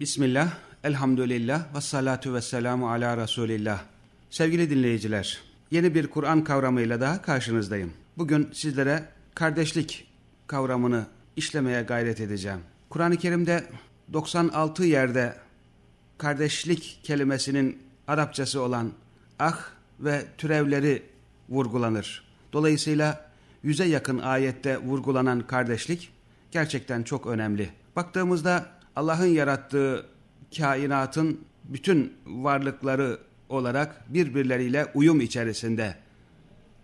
Bismillah, elhamdülillah ve salatu ve selamu ala Resulillah. Sevgili dinleyiciler, yeni bir Kur'an kavramıyla daha karşınızdayım. Bugün sizlere kardeşlik kavramını işlemeye gayret edeceğim. Kur'an-ı Kerim'de 96 yerde kardeşlik kelimesinin Arapçası olan ah ve türevleri vurgulanır. Dolayısıyla yüze yakın ayette vurgulanan kardeşlik gerçekten çok önemli. Baktığımızda Allah'ın yarattığı kainatın bütün varlıkları olarak birbirleriyle uyum içerisinde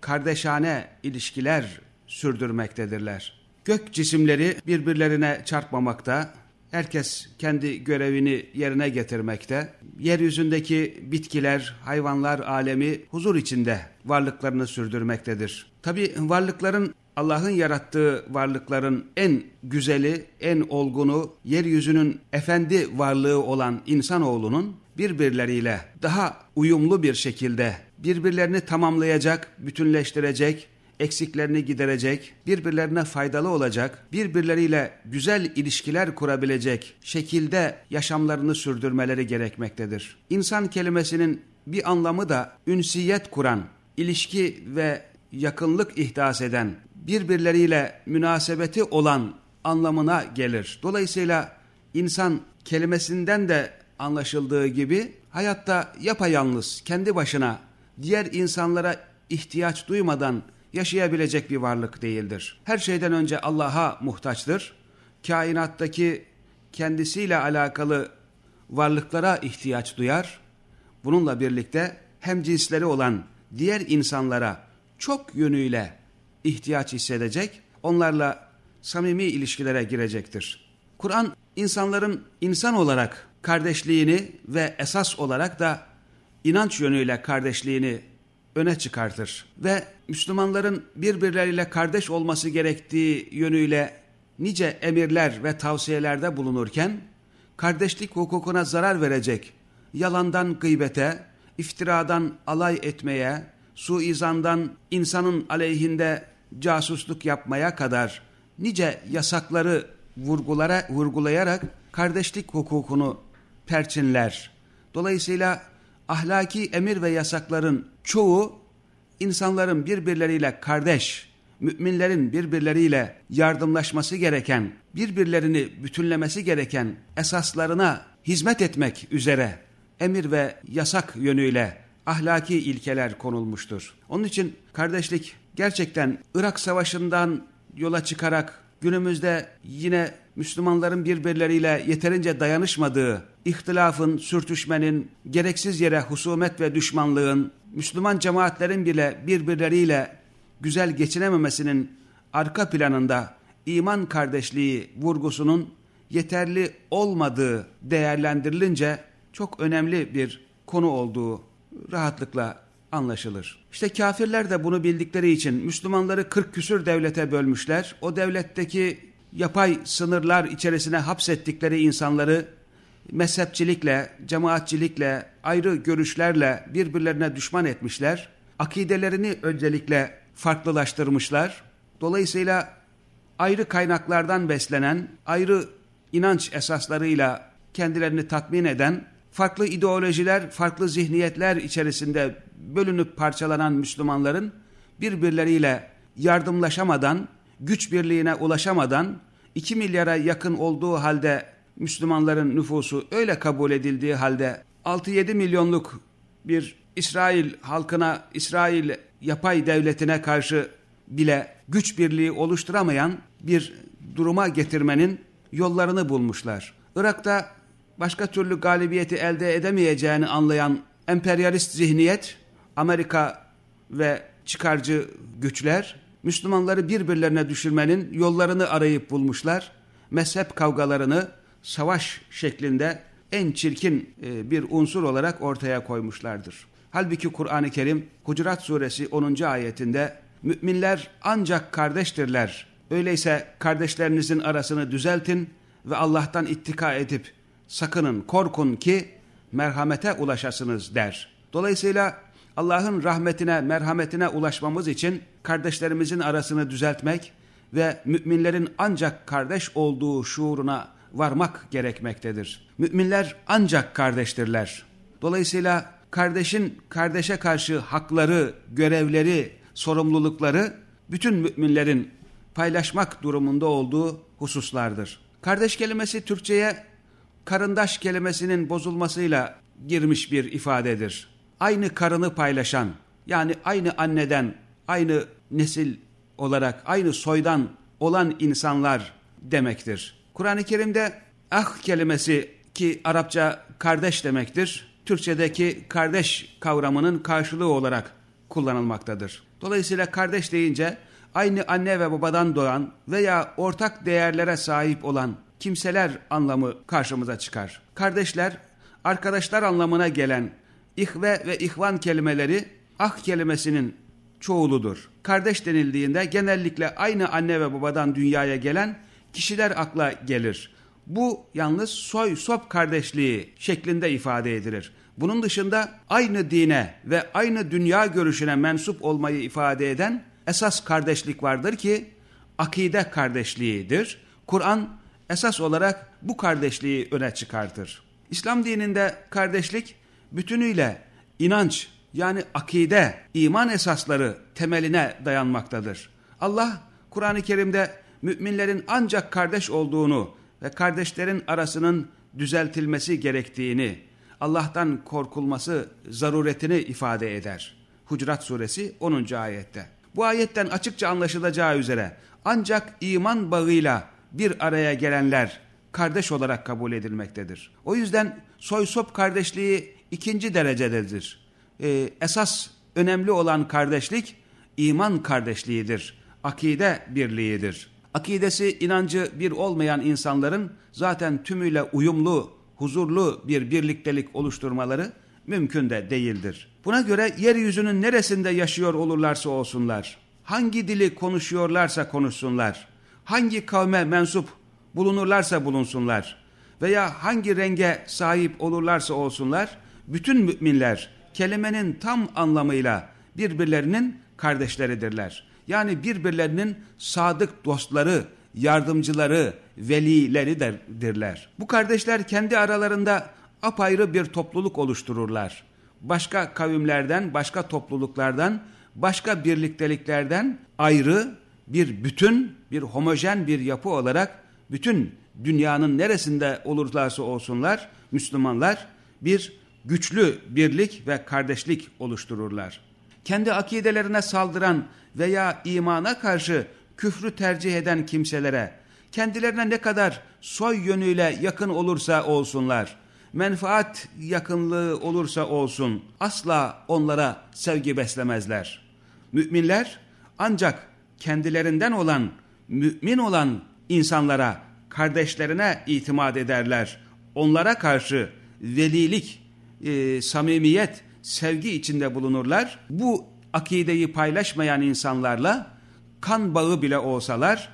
kardeşane ilişkiler sürdürmektedirler. Gök cisimleri birbirlerine çarpmamakta, herkes kendi görevini yerine getirmekte, yeryüzündeki bitkiler, hayvanlar alemi huzur içinde varlıklarını sürdürmektedir. Tabi varlıkların Allah'ın yarattığı varlıkların en güzeli, en olgunu, yeryüzünün efendi varlığı olan insanoğlunun birbirleriyle daha uyumlu bir şekilde birbirlerini tamamlayacak, bütünleştirecek, eksiklerini giderecek, birbirlerine faydalı olacak, birbirleriyle güzel ilişkiler kurabilecek şekilde yaşamlarını sürdürmeleri gerekmektedir. İnsan kelimesinin bir anlamı da ünsiyet kuran, ilişki ve yakınlık ihdas eden, birbirleriyle münasebeti olan anlamına gelir. Dolayısıyla insan kelimesinden de anlaşıldığı gibi hayatta yapayalnız, kendi başına, diğer insanlara ihtiyaç duymadan yaşayabilecek bir varlık değildir. Her şeyden önce Allah'a muhtaçtır. Kainattaki kendisiyle alakalı varlıklara ihtiyaç duyar. Bununla birlikte hem cinsleri olan diğer insanlara çok yönüyle ihtiyaç hissedecek, onlarla samimi ilişkilere girecektir. Kur'an insanların insan olarak kardeşliğini ve esas olarak da inanç yönüyle kardeşliğini öne çıkartır. Ve Müslümanların birbirleriyle kardeş olması gerektiği yönüyle nice emirler ve tavsiyelerde bulunurken, kardeşlik hukukuna zarar verecek, yalandan gıybete, iftiradan alay etmeye, suizandan insanın aleyhinde casusluk yapmaya kadar nice yasakları vurgulara, vurgulayarak kardeşlik hukukunu perçinler. Dolayısıyla ahlaki emir ve yasakların çoğu insanların birbirleriyle kardeş, müminlerin birbirleriyle yardımlaşması gereken, birbirlerini bütünlemesi gereken esaslarına hizmet etmek üzere emir ve yasak yönüyle ahlaki ilkeler konulmuştur. Onun için kardeşlik gerçekten Irak Savaşı'ndan yola çıkarak günümüzde yine Müslümanların birbirleriyle yeterince dayanışmadığı, ihtilafın, sürtüşmenin, gereksiz yere husumet ve düşmanlığın, Müslüman cemaatlerin bile birbirleriyle güzel geçinememesinin arka planında iman kardeşliği vurgusunun yeterli olmadığı değerlendirilince çok önemli bir konu olduğu rahatlıkla anlaşılır. İşte kafirler de bunu bildikleri için Müslümanları 40 küsür devlete bölmüşler. O devletteki yapay sınırlar içerisine hapsettikleri insanları mezhepçilikle, cemaatçilikle, ayrı görüşlerle birbirlerine düşman etmişler. Akidelerini öncelikle farklılaştırmışlar. Dolayısıyla ayrı kaynaklardan beslenen, ayrı inanç esaslarıyla kendilerini tatmin eden, farklı ideolojiler, farklı zihniyetler içerisinde bölünüp parçalanan Müslümanların birbirleriyle yardımlaşamadan, güç birliğine ulaşamadan 2 milyara yakın olduğu halde Müslümanların nüfusu öyle kabul edildiği halde 6-7 milyonluk bir İsrail halkına, İsrail yapay devletine karşı bile güç birliği oluşturamayan bir duruma getirmenin yollarını bulmuşlar. Irak'ta başka türlü galibiyeti elde edemeyeceğini anlayan emperyalist zihniyet, Amerika ve çıkarcı güçler, Müslümanları birbirlerine düşürmenin yollarını arayıp bulmuşlar. Mezhep kavgalarını savaş şeklinde en çirkin e, bir unsur olarak ortaya koymuşlardır. Halbuki Kur'an-ı Kerim Hucurat suresi 10. ayetinde müminler ancak kardeştirler. Öyleyse kardeşlerinizin arasını düzeltin ve Allah'tan ittika edip sakının korkun ki merhamete ulaşasınız der. Dolayısıyla Allah'ın rahmetine, merhametine ulaşmamız için kardeşlerimizin arasını düzeltmek ve müminlerin ancak kardeş olduğu şuuruna varmak gerekmektedir. Müminler ancak kardeştirler. Dolayısıyla kardeşin kardeşe karşı hakları, görevleri, sorumlulukları bütün müminlerin paylaşmak durumunda olduğu hususlardır. Kardeş kelimesi Türkçe'ye karındaş kelimesinin bozulmasıyla girmiş bir ifadedir. Aynı karını paylaşan, yani aynı anneden, aynı nesil olarak, aynı soydan olan insanlar demektir. Kur'an-ı Kerim'de ah kelimesi ki Arapça kardeş demektir. Türkçedeki kardeş kavramının karşılığı olarak kullanılmaktadır. Dolayısıyla kardeş deyince aynı anne ve babadan doğan veya ortak değerlere sahip olan kimseler anlamı karşımıza çıkar. Kardeşler, arkadaşlar anlamına gelen ihve ve ihvan kelimeleri ah kelimesinin çoğuludur. Kardeş denildiğinde genellikle aynı anne ve babadan dünyaya gelen kişiler akla gelir. Bu yalnız soy sop kardeşliği şeklinde ifade edilir. Bunun dışında aynı dine ve aynı dünya görüşüne mensup olmayı ifade eden esas kardeşlik vardır ki akide kardeşliğidir. Kur'an esas olarak bu kardeşliği öne çıkartır. İslam dininde kardeşlik bütünüyle inanç yani akide, iman esasları temeline dayanmaktadır. Allah Kur'an-ı Kerim'de müminlerin ancak kardeş olduğunu ve kardeşlerin arasının düzeltilmesi gerektiğini, Allah'tan korkulması zaruretini ifade eder. Hucurat suresi 10. ayette. Bu ayetten açıkça anlaşılacağı üzere ancak iman bağıyla bir araya gelenler kardeş olarak kabul edilmektedir. O yüzden soy sop kardeşliği ikinci derecededir. Ee, esas önemli olan kardeşlik iman kardeşliğidir. Akide birliğidir. Akidesi inancı bir olmayan insanların zaten tümüyle uyumlu, huzurlu bir birliktelik oluşturmaları mümkün de değildir. Buna göre yeryüzünün neresinde yaşıyor olurlarsa olsunlar, hangi dili konuşuyorlarsa konuşsunlar, hangi kavme mensup bulunurlarsa bulunsunlar veya hangi renge sahip olurlarsa olsunlar, bütün müminler kelimenin tam anlamıyla birbirlerinin kardeşleridirler. Yani birbirlerinin sadık dostları, yardımcıları, velileridirler. Bu kardeşler kendi aralarında apayrı bir topluluk oluştururlar. Başka kavimlerden, başka topluluklardan, başka birlikteliklerden ayrı bir bütün, bir homojen bir yapı olarak bütün dünyanın neresinde olurlarsa olsunlar Müslümanlar bir güçlü birlik ve kardeşlik oluştururlar. Kendi akidelerine saldıran veya imana karşı küfrü tercih eden kimselere kendilerine ne kadar soy yönüyle yakın olursa olsunlar, menfaat yakınlığı olursa olsun asla onlara sevgi beslemezler. Müminler ancak kendilerinden olan, mümin olan insanlara, kardeşlerine itimat ederler. Onlara karşı velilik, e, samimiyet, sevgi içinde bulunurlar. Bu akideyi paylaşmayan insanlarla kan bağı bile olsalar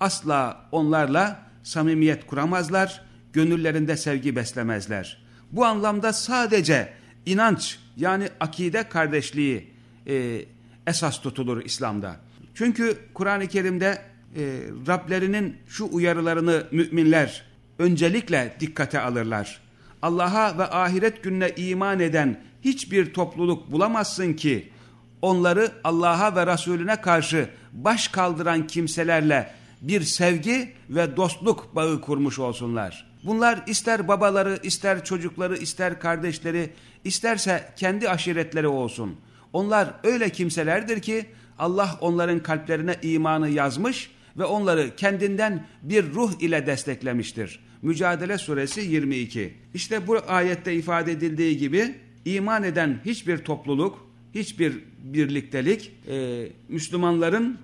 asla onlarla samimiyet kuramazlar, gönüllerinde sevgi beslemezler. Bu anlamda sadece inanç yani akide kardeşliği e, esas tutulur İslam'da. Çünkü Kur'an-ı Kerim'de e, Rablerinin şu uyarılarını müminler öncelikle dikkate alırlar. Allah'a ve ahiret gününe iman eden hiçbir topluluk bulamazsın ki onları Allah'a ve Resulüne karşı baş kaldıran kimselerle bir sevgi ve dostluk bağı kurmuş olsunlar. Bunlar ister babaları, ister çocukları, ister kardeşleri, isterse kendi aşiretleri olsun. Onlar öyle kimselerdir ki Allah onların kalplerine imanı yazmış ve onları kendinden bir ruh ile desteklemiştir. Mücadele suresi 22. İşte bu ayette ifade edildiği gibi iman eden hiçbir topluluk, hiçbir birliktelik e, Müslümanların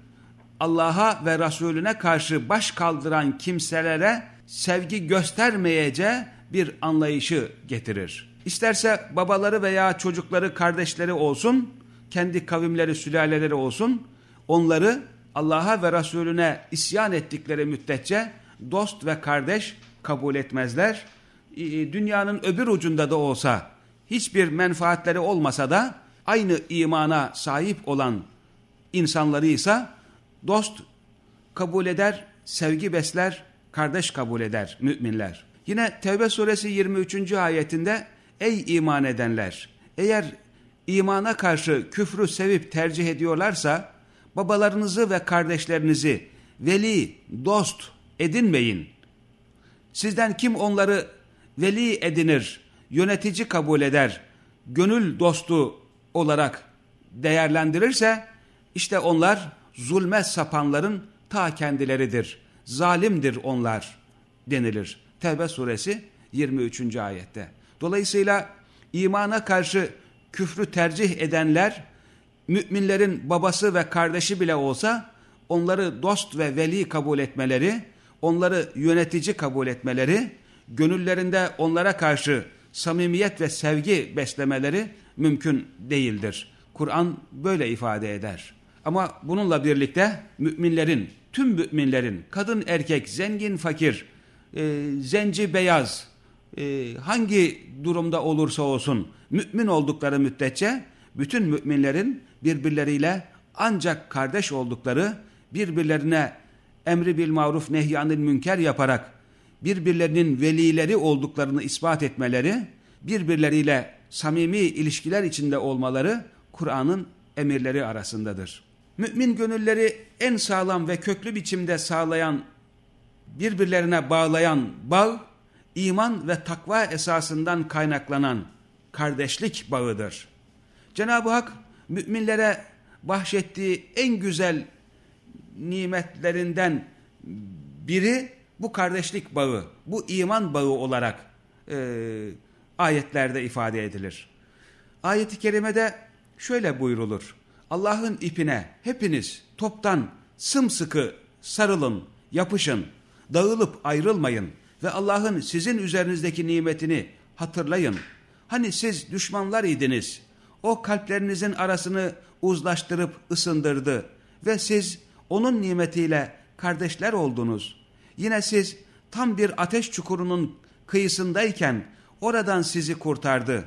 Allah'a ve Resulüne karşı baş kaldıran kimselere sevgi göstermeyece bir anlayışı getirir. İsterse babaları veya çocukları, kardeşleri olsun, kendi kavimleri, sülaleleri olsun, onları Allah'a ve Resulüne isyan ettikleri müddetçe dost ve kardeş kabul etmezler. Dünyanın öbür ucunda da olsa, hiçbir menfaatleri olmasa da aynı imana sahip olan insanları ise dost kabul eder, sevgi besler, kardeş kabul eder müminler. Yine Tevbe suresi 23. ayetinde ey iman edenler eğer imana karşı küfrü sevip tercih ediyorlarsa babalarınızı ve kardeşlerinizi veli, dost edinmeyin. Sizden kim onları veli edinir, yönetici kabul eder, gönül dostu olarak değerlendirirse işte onlar zulme sapanların ta kendileridir. Zalimdir onlar denilir. Tevbe suresi 23. ayette. Dolayısıyla imana karşı küfrü tercih edenler müminlerin babası ve kardeşi bile olsa onları dost ve veli kabul etmeleri, onları yönetici kabul etmeleri, gönüllerinde onlara karşı samimiyet ve sevgi beslemeleri mümkün değildir. Kur'an böyle ifade eder. Ama bununla birlikte müminlerin, tüm müminlerin, kadın erkek, zengin fakir, e, zenci beyaz, e, hangi durumda olursa olsun mümin oldukları müddetçe bütün müminlerin birbirleriyle ancak kardeş oldukları, birbirlerine emri bil maruf nehyanil münker yaparak birbirlerinin velileri olduklarını ispat etmeleri, birbirleriyle samimi ilişkiler içinde olmaları Kur'an'ın emirleri arasındadır. Mümin gönülleri en sağlam ve köklü biçimde sağlayan, birbirlerine bağlayan bağ, iman ve takva esasından kaynaklanan kardeşlik bağıdır. Cenab-ı Hak müminlere bahşettiği en güzel nimetlerinden biri bu kardeşlik bağı, bu iman bağı olarak e, ayetlerde ifade edilir. Ayet-i kerimede şöyle buyrulur. Allah'ın ipine hepiniz toptan sımsıkı sarılın, yapışın, dağılıp ayrılmayın ve Allah'ın sizin üzerinizdeki nimetini hatırlayın. Hani siz düşmanlar idiniz, o kalplerinizin arasını uzlaştırıp ısındırdı ve siz onun nimetiyle kardeşler oldunuz. Yine siz tam bir ateş çukurunun kıyısındayken oradan sizi kurtardı.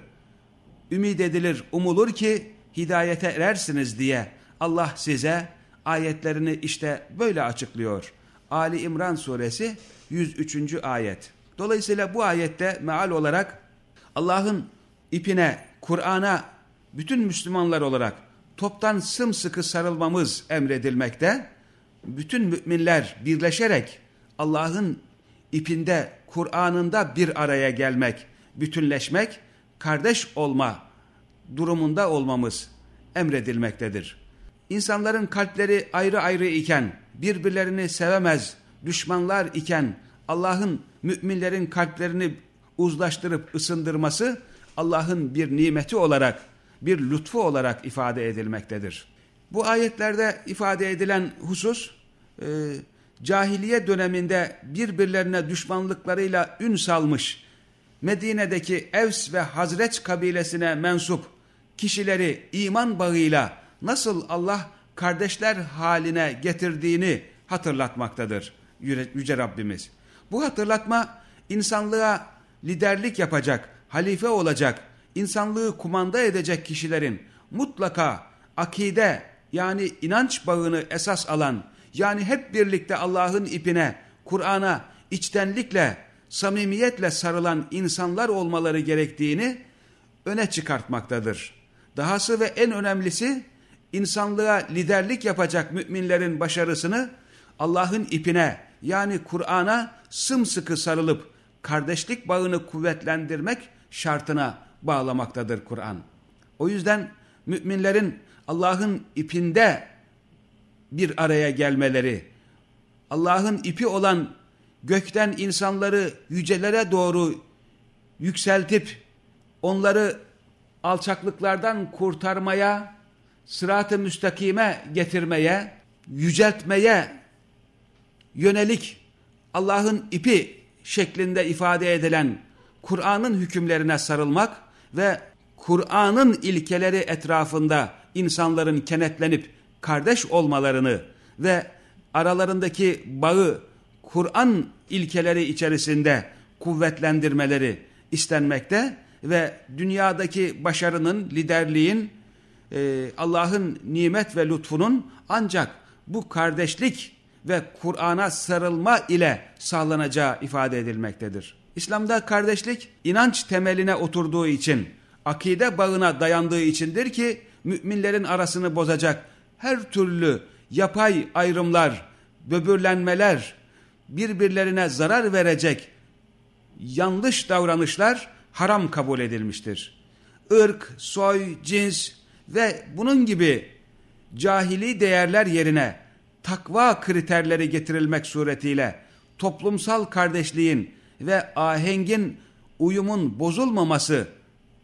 Ümid edilir, umulur ki hidayete erersiniz diye Allah size ayetlerini işte böyle açıklıyor. Ali İmran suresi 103. ayet. Dolayısıyla bu ayette meal olarak Allah'ın ipine, Kur'an'a bütün Müslümanlar olarak toptan sımsıkı sarılmamız emredilmekte. Bütün müminler birleşerek Allah'ın ipinde, Kur'an'ında bir araya gelmek, bütünleşmek, kardeş olma durumunda olmamız emredilmektedir. İnsanların kalpleri ayrı ayrı iken, birbirlerini sevemez, düşmanlar iken Allah'ın müminlerin kalplerini uzlaştırıp ısındırması Allah'ın bir nimeti olarak, bir lütfu olarak ifade edilmektedir. Bu ayetlerde ifade edilen husus, e, cahiliye döneminde birbirlerine düşmanlıklarıyla ün salmış, Medine'deki Evs ve Hazreç kabilesine mensup kişileri iman bağıyla nasıl Allah kardeşler haline getirdiğini hatırlatmaktadır Yüce Rabbimiz. Bu hatırlatma insanlığa liderlik yapacak, halife olacak, insanlığı kumanda edecek kişilerin mutlaka akide yani inanç bağını esas alan, yani hep birlikte Allah'ın ipine, Kur'an'a içtenlikle, samimiyetle sarılan insanlar olmaları gerektiğini öne çıkartmaktadır. Dahası ve en önemlisi insanlığa liderlik yapacak müminlerin başarısını Allah'ın ipine yani Kur'an'a sımsıkı sarılıp kardeşlik bağını kuvvetlendirmek şartına bağlamaktadır Kur'an. O yüzden müminlerin Allah'ın ipinde bir araya gelmeleri, Allah'ın ipi olan gökten insanları yücelere doğru yükseltip onları alçaklıklardan kurtarmaya, sırat-ı müstakime getirmeye, yüceltmeye yönelik Allah'ın ipi şeklinde ifade edilen Kur'an'ın hükümlerine sarılmak ve Kur'an'ın ilkeleri etrafında insanların kenetlenip kardeş olmalarını ve aralarındaki bağı Kur'an ilkeleri içerisinde kuvvetlendirmeleri istenmekte ve dünyadaki başarının, liderliğin, e, Allah'ın nimet ve lütfunun ancak bu kardeşlik ve Kur'an'a sarılma ile sağlanacağı ifade edilmektedir. İslam'da kardeşlik inanç temeline oturduğu için, akide bağına dayandığı içindir ki müminlerin arasını bozacak her türlü yapay ayrımlar, böbürlenmeler, birbirlerine zarar verecek yanlış davranışlar haram kabul edilmiştir. Irk, soy, cins ve bunun gibi cahili değerler yerine takva kriterleri getirilmek suretiyle toplumsal kardeşliğin ve ahengin uyumun bozulmaması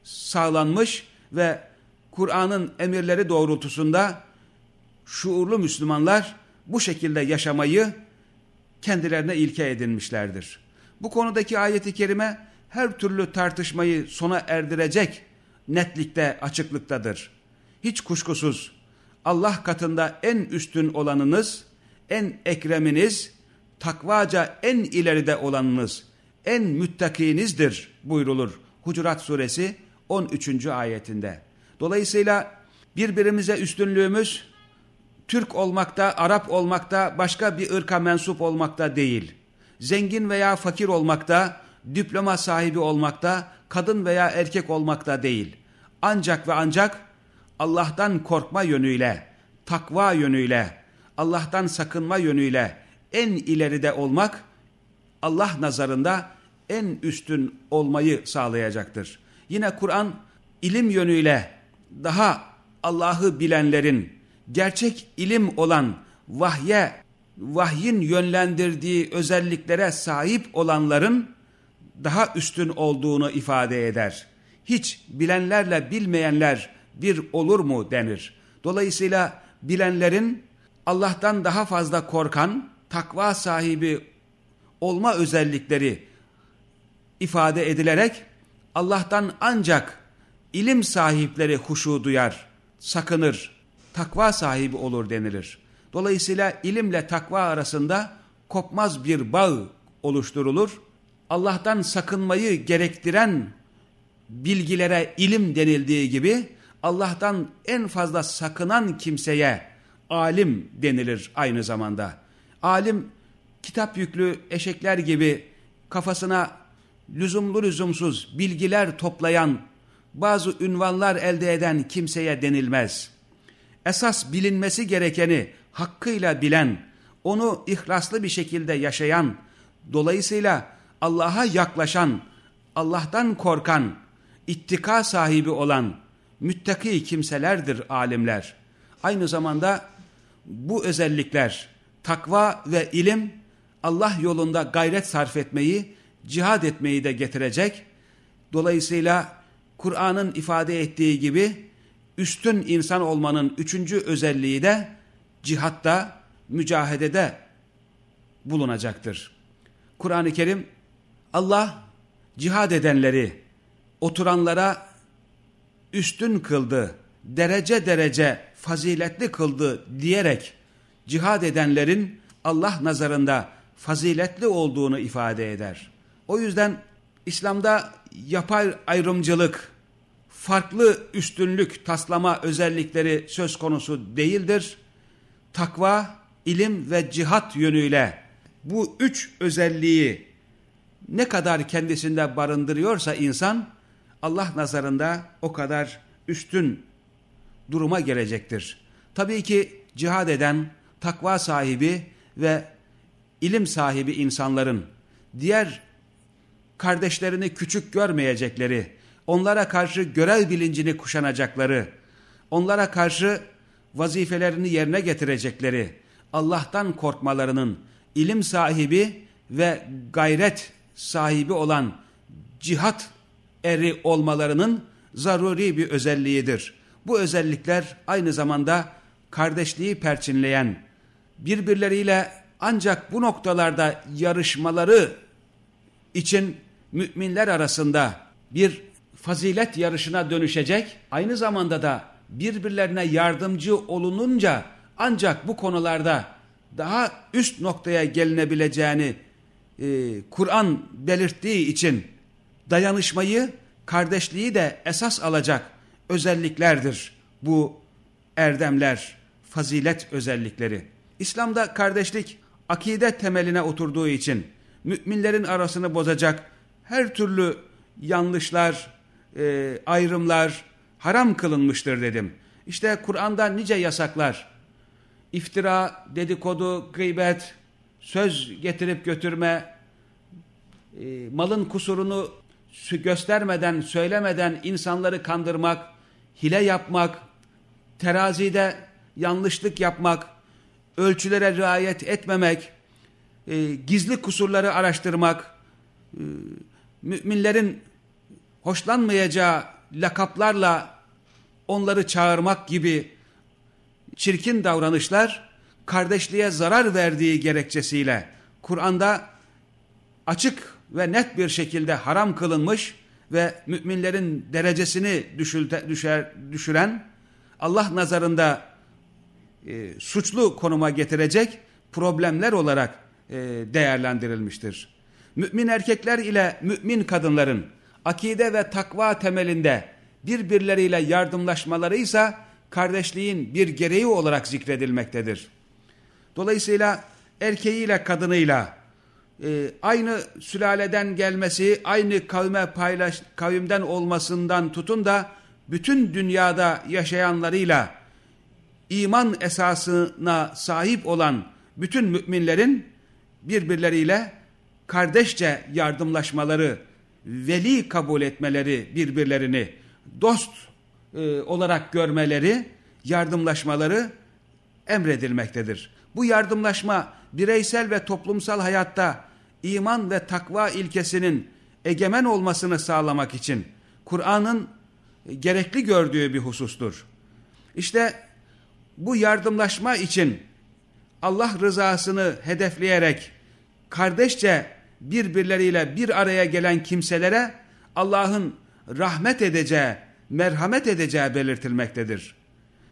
sağlanmış ve Kur'an'ın emirleri doğrultusunda şuurlu Müslümanlar bu şekilde yaşamayı kendilerine ilke edinmişlerdir. Bu konudaki ayeti kerime her türlü tartışmayı sona erdirecek netlikte, açıklıktadır. Hiç kuşkusuz Allah katında en üstün olanınız, en ekreminiz, takvaca en ileride olanınız, en müttakinizdir buyrulur. Hucurat suresi 13. ayetinde. Dolayısıyla birbirimize üstünlüğümüz Türk olmakta, Arap olmakta, başka bir ırka mensup olmakta değil. Zengin veya fakir olmakta, diploma sahibi olmakta, kadın veya erkek olmakta değil. Ancak ve ancak Allah'tan korkma yönüyle, takva yönüyle, Allah'tan sakınma yönüyle en ileride olmak, Allah nazarında en üstün olmayı sağlayacaktır. Yine Kur'an ilim yönüyle daha Allah'ı bilenlerin, gerçek ilim olan vahye, vahyin yönlendirdiği özelliklere sahip olanların daha üstün olduğunu ifade eder. Hiç bilenlerle bilmeyenler bir olur mu denir. Dolayısıyla bilenlerin Allah'tan daha fazla korkan, takva sahibi olma özellikleri ifade edilerek Allah'tan ancak ilim sahipleri huşu duyar, sakınır, takva sahibi olur denilir. Dolayısıyla ilimle takva arasında kopmaz bir bağ oluşturulur. Allah'tan sakınmayı gerektiren bilgilere ilim denildiği gibi Allah'tan en fazla sakınan kimseye alim denilir aynı zamanda. Alim kitap yüklü eşekler gibi kafasına lüzumlu lüzumsuz bilgiler toplayan, bazı ünvanlar elde eden kimseye denilmez. Esas bilinmesi gerekeni hakkıyla bilen, onu ihlaslı bir şekilde yaşayan, dolayısıyla Allah'a yaklaşan, Allah'tan korkan, ittika sahibi olan, müttaki kimselerdir alimler. Aynı zamanda bu özellikler, takva ve ilim, Allah yolunda gayret sarf etmeyi, cihad etmeyi de getirecek. Dolayısıyla Kur'an'ın ifade ettiği gibi üstün insan olmanın üçüncü özelliği de cihatta, mücahedede bulunacaktır. Kur'an-ı Kerim Allah cihad edenleri oturanlara üstün kıldı, derece derece faziletli kıldı diyerek cihad edenlerin Allah nazarında faziletli olduğunu ifade eder. O yüzden İslam'da yapay ayrımcılık, farklı üstünlük taslama özellikleri söz konusu değildir. Takva, ilim ve cihat yönüyle bu üç özelliği ne kadar kendisinde barındırıyorsa insan, Allah nazarında o kadar üstün duruma gelecektir. Tabii ki cihad eden, takva sahibi ve ilim sahibi insanların diğer kardeşlerini küçük görmeyecekleri, onlara karşı görev bilincini kuşanacakları, onlara karşı vazifelerini yerine getirecekleri, Allah'tan korkmalarının ilim sahibi ve gayret sahibi olan cihat eri olmalarının zaruri bir özelliğidir. Bu özellikler aynı zamanda kardeşliği perçinleyen, birbirleriyle ancak bu noktalarda yarışmaları için müminler arasında bir fazilet yarışına dönüşecek, aynı zamanda da birbirlerine yardımcı olununca ancak bu konularda daha üst noktaya gelinebileceğini e, Kur'an belirttiği için dayanışmayı, kardeşliği de esas alacak özelliklerdir bu erdemler, fazilet özellikleri. İslam'da kardeşlik akide temeline oturduğu için müminlerin arasını bozacak her türlü yanlışlar, e, ayrımlar haram kılınmıştır dedim. İşte Kur'an'da nice yasaklar, iftira, dedikodu, gıybet, söz getirip götürme, e, malın kusurunu göstermeden, söylemeden insanları kandırmak, hile yapmak, terazide yanlışlık yapmak, ölçülere riayet etmemek, e, gizli kusurları araştırmak, e, müminlerin hoşlanmayacağı lakaplarla onları çağırmak gibi çirkin davranışlar kardeşliğe zarar verdiği gerekçesiyle Kur'an'da açık ve net bir şekilde haram kılınmış ve müminlerin derecesini düşülte, düşer, düşüren Allah nazarında e, suçlu konuma getirecek problemler olarak e, değerlendirilmiştir. Mümin erkekler ile mümin kadınların akide ve takva temelinde birbirleriyle yardımlaşmaları ise kardeşliğin bir gereği olarak zikredilmektedir. Dolayısıyla erkeğiyle kadınıyla e, aynı sülaleden gelmesi, aynı kavme paylaş, kavimden olmasından tutun da bütün dünyada yaşayanlarıyla iman esasına sahip olan bütün müminlerin birbirleriyle kardeşçe yardımlaşmaları, veli kabul etmeleri birbirlerini, dost e, olarak görmeleri, yardımlaşmaları emredilmektedir. Bu yardımlaşma bireysel ve toplumsal hayatta iman ve takva ilkesinin egemen olmasını sağlamak için Kur'an'ın gerekli gördüğü bir husustur. İşte bu yardımlaşma için Allah rızasını hedefleyerek kardeşçe birbirleriyle bir araya gelen kimselere Allah'ın rahmet edeceği, merhamet edeceği belirtilmektedir.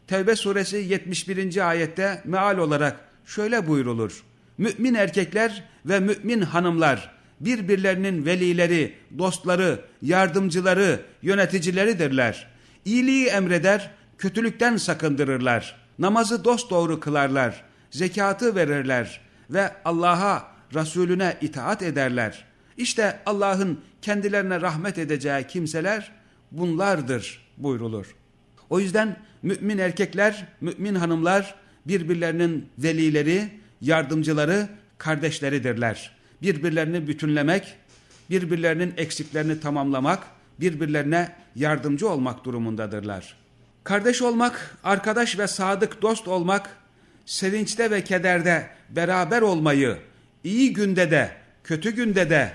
Tevbe suresi 71. ayette meal olarak şöyle buyrulur. Mümin erkekler ve mümin hanımlar birbirlerinin velileri, dostları, yardımcıları, yöneticileridirler. İyiliği emreder, kötülükten sakındırırlar. Namazı dosdoğru kılarlar, zekatı verirler ve Allah'a, Resulüne itaat ederler. İşte Allah'ın kendilerine rahmet edeceği kimseler bunlardır buyrulur. O yüzden mümin erkekler, mümin hanımlar birbirlerinin velileri, yardımcıları, kardeşleridirler. Birbirlerini bütünlemek, birbirlerinin eksiklerini tamamlamak, birbirlerine yardımcı olmak durumundadırlar. Kardeş olmak, arkadaş ve sadık dost olmak, sevinçte ve kederde beraber olmayı, iyi günde de, kötü günde de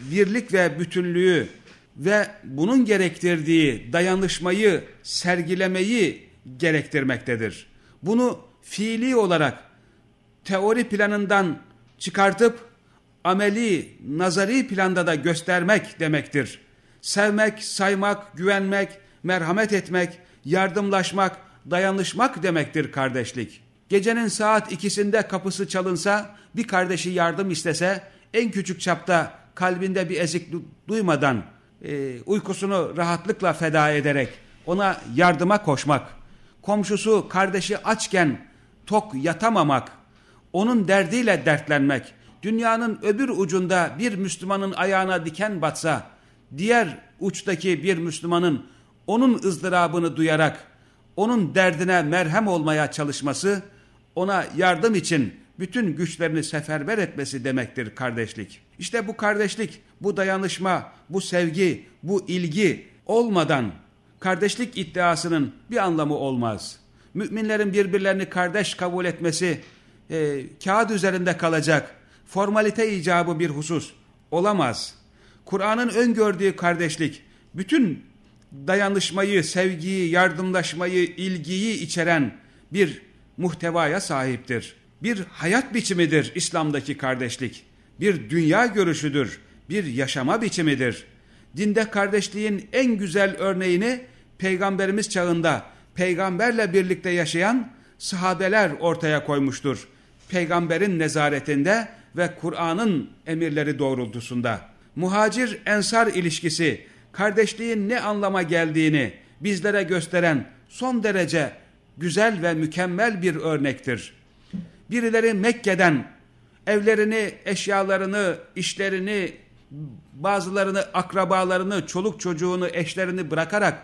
birlik ve bütünlüğü ve bunun gerektirdiği dayanışmayı sergilemeyi gerektirmektedir. Bunu fiili olarak teori planından çıkartıp ameli, nazari planda da göstermek demektir. Sevmek, saymak, güvenmek, merhamet etmek, yardımlaşmak, dayanışmak demektir kardeşlik. Gecenin saat ikisinde kapısı çalınsa, bir kardeşi yardım istese, en küçük çapta kalbinde bir ezik duymadan, e, uykusunu rahatlıkla feda ederek ona yardıma koşmak, komşusu kardeşi açken tok yatamamak, onun derdiyle dertlenmek, dünyanın öbür ucunda bir Müslümanın ayağına diken batsa, diğer uçtaki bir Müslümanın onun ızdırabını duyarak, onun derdine merhem olmaya çalışması, ona yardım için bütün güçlerini seferber etmesi demektir kardeşlik. İşte bu kardeşlik, bu dayanışma, bu sevgi, bu ilgi olmadan kardeşlik iddiasının bir anlamı olmaz. Müminlerin birbirlerini kardeş kabul etmesi e, kağıt üzerinde kalacak, formalite icabı bir husus olamaz. Kur'an'ın öngördüğü kardeşlik, bütün dayanışmayı, sevgiyi, yardımlaşmayı, ilgiyi içeren bir muhtevaya sahiptir. Bir hayat biçimidir İslam'daki kardeşlik. Bir dünya görüşüdür, bir yaşama biçimidir. Dinde kardeşliğin en güzel örneğini peygamberimiz çağında peygamberle birlikte yaşayan sahabeler ortaya koymuştur. Peygamberin nezaretinde ve Kur'an'ın emirleri doğrultusunda. Muhacir ensar ilişkisi kardeşliğin ne anlama geldiğini bizlere gösteren son derece güzel ve mükemmel bir örnektir. Birileri Mekke'den evlerini, eşyalarını, işlerini, bazılarını, akrabalarını, çoluk çocuğunu, eşlerini bırakarak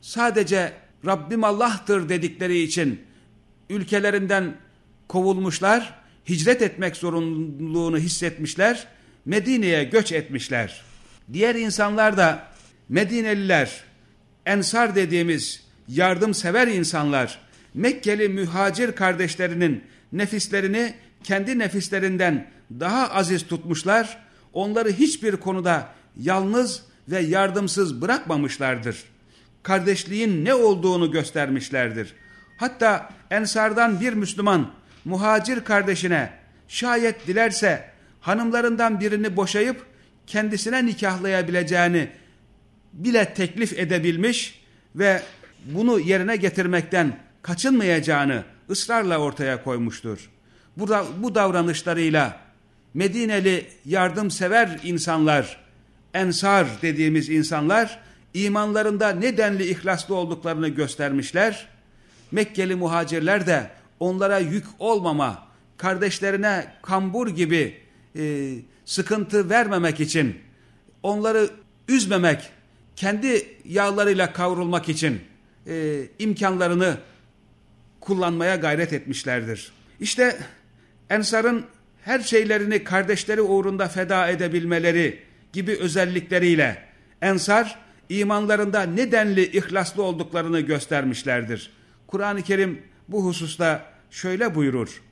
sadece Rabbim Allah'tır dedikleri için ülkelerinden kovulmuşlar, hicret etmek zorunluluğunu hissetmişler, Medine'ye göç etmişler. Diğer insanlar da Medineliler, Ensar dediğimiz yardımsever insanlar, Mekkeli mühacir kardeşlerinin nefislerini kendi nefislerinden daha aziz tutmuşlar, onları hiçbir konuda yalnız ve yardımsız bırakmamışlardır. Kardeşliğin ne olduğunu göstermişlerdir. Hatta Ensardan bir Müslüman muhacir kardeşine şayet dilerse hanımlarından birini boşayıp kendisine nikahlayabileceğini bile teklif edebilmiş ve bunu yerine getirmekten kaçınmayacağını ısrarla ortaya koymuştur. Bu, bu davranışlarıyla Medineli yardımsever insanlar, ensar dediğimiz insanlar imanlarında ne denli ihlaslı olduklarını göstermişler. Mekkeli muhacirler de onlara yük olmama, kardeşlerine kambur gibi e, sıkıntı vermemek için, onları üzmemek, kendi yağlarıyla kavrulmak için e, imkanlarını kullanmaya gayret etmişlerdir. İşte Ensar'ın her şeylerini kardeşleri uğrunda feda edebilmeleri gibi özellikleriyle Ensar imanlarında nedenli ihlaslı olduklarını göstermişlerdir. Kur'an-ı Kerim bu hususta şöyle buyurur.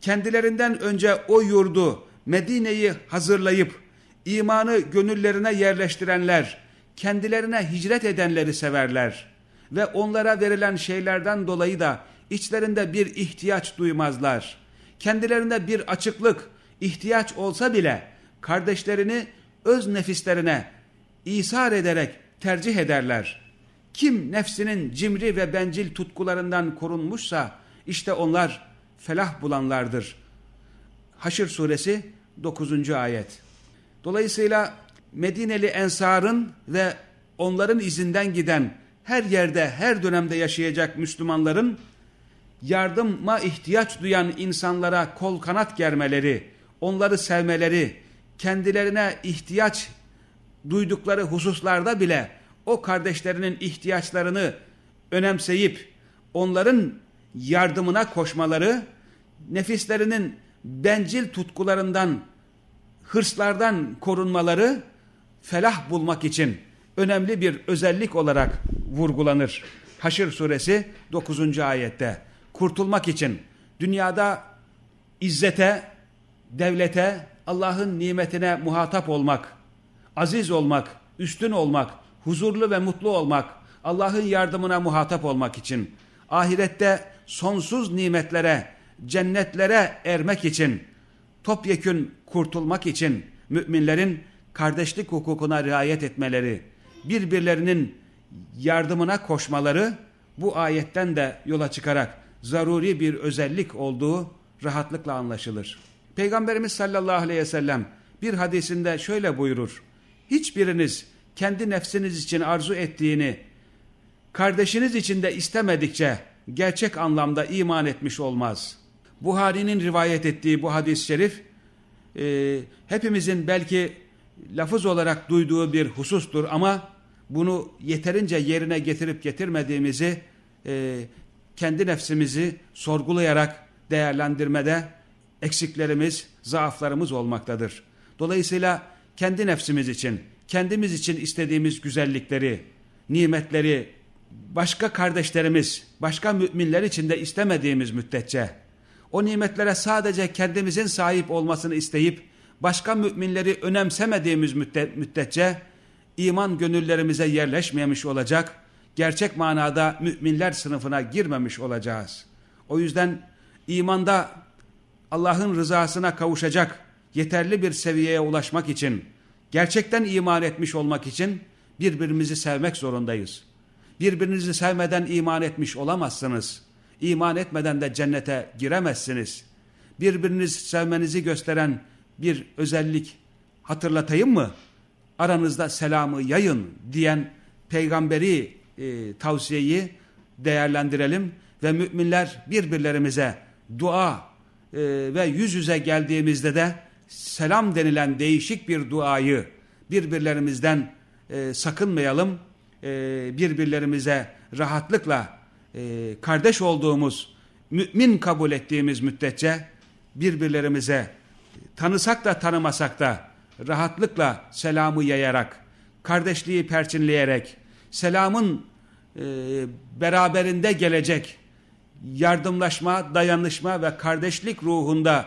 Kendilerinden önce o yurdu Medine'yi hazırlayıp imanı gönüllerine yerleştirenler, kendilerine hicret edenleri severler ve onlara verilen şeylerden dolayı da içlerinde bir ihtiyaç duymazlar. Kendilerinde bir açıklık, ihtiyaç olsa bile kardeşlerini öz nefislerine isar ederek tercih ederler. Kim nefsinin cimri ve bencil tutkularından korunmuşsa işte onlar felah bulanlardır. Haşr suresi 9. ayet. Dolayısıyla Medineli Ensar'ın ve onların izinden giden her yerde her dönemde yaşayacak Müslümanların yardıma ihtiyaç duyan insanlara kol kanat germeleri, onları sevmeleri, kendilerine ihtiyaç duydukları hususlarda bile o kardeşlerinin ihtiyaçlarını önemseyip onların yardımına koşmaları, nefislerinin bencil tutkularından, hırslardan korunmaları felah bulmak için önemli bir özellik olarak vurgulanır. Haşr suresi 9. ayette kurtulmak için dünyada izzete, devlete, Allah'ın nimetine muhatap olmak, aziz olmak, üstün olmak, huzurlu ve mutlu olmak, Allah'ın yardımına muhatap olmak için, ahirette sonsuz nimetlere, cennetlere ermek için, topyekün kurtulmak için müminlerin kardeşlik hukukuna riayet etmeleri, birbirlerinin yardımına koşmaları bu ayetten de yola çıkarak zaruri bir özellik olduğu rahatlıkla anlaşılır. Peygamberimiz sallallahu aleyhi ve sellem bir hadisinde şöyle buyurur. Hiçbiriniz kendi nefsiniz için arzu ettiğini kardeşiniz için de istemedikçe gerçek anlamda iman etmiş olmaz. Buhari'nin rivayet ettiği bu hadis-i şerif e, hepimizin belki lafız olarak duyduğu bir husustur ama bunu yeterince yerine getirip getirmediğimizi e, kendi nefsimizi sorgulayarak değerlendirmede eksiklerimiz, zaaflarımız olmaktadır. Dolayısıyla kendi nefsimiz için, kendimiz için istediğimiz güzellikleri, nimetleri başka kardeşlerimiz, başka müminler için de istemediğimiz müddetçe o nimetlere sadece kendimizin sahip olmasını isteyip başka müminleri önemsemediğimiz müddetçe iman gönüllerimize yerleşmemiş olacak gerçek manada müminler sınıfına girmemiş olacağız. O yüzden imanda Allah'ın rızasına kavuşacak yeterli bir seviyeye ulaşmak için, gerçekten iman etmiş olmak için birbirimizi sevmek zorundayız. Birbirinizi sevmeden iman etmiş olamazsınız. İman etmeden de cennete giremezsiniz. Birbirinizi sevmenizi gösteren bir özellik hatırlatayım mı? Aranızda selamı yayın diyen peygamberi e, tavsiyeyi değerlendirelim ve müminler birbirlerimize dua e, ve yüz yüze geldiğimizde de selam denilen değişik bir duayı birbirlerimizden e, sakınmayalım. E, birbirlerimize rahatlıkla e, kardeş olduğumuz, mümin kabul ettiğimiz müddetçe birbirlerimize tanısak da tanımasak da rahatlıkla selamı yayarak, kardeşliği perçinleyerek, selamın e, beraberinde gelecek yardımlaşma, dayanışma ve kardeşlik ruhunda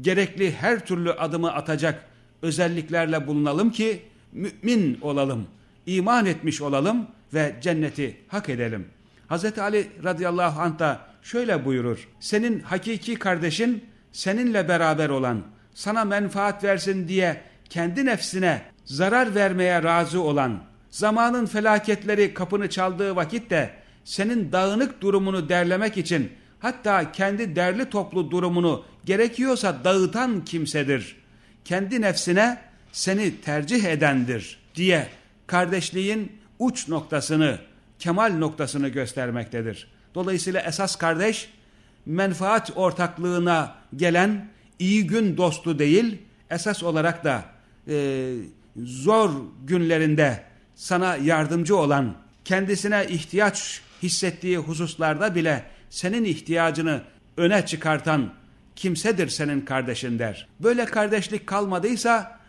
gerekli her türlü adımı atacak özelliklerle bulunalım ki mümin olalım, iman etmiş olalım ve cenneti hak edelim. Hz. Ali radıyallahu anh da şöyle buyurur. Senin hakiki kardeşin seninle beraber olan, sana menfaat versin diye kendi nefsine zarar vermeye razı olan, zamanın felaketleri kapını çaldığı vakitte senin dağınık durumunu derlemek için hatta kendi derli toplu durumunu gerekiyorsa dağıtan kimsedir. Kendi nefsine seni tercih edendir diye kardeşliğin uç noktasını, kemal noktasını göstermektedir. Dolayısıyla esas kardeş menfaat ortaklığına gelen iyi gün dostu değil, esas olarak da e, zor günlerinde sana yardımcı olan, kendisine ihtiyaç hissettiği hususlarda bile senin ihtiyacını öne çıkartan kimsedir senin kardeşin der. Böyle kardeşlik kalmadıysa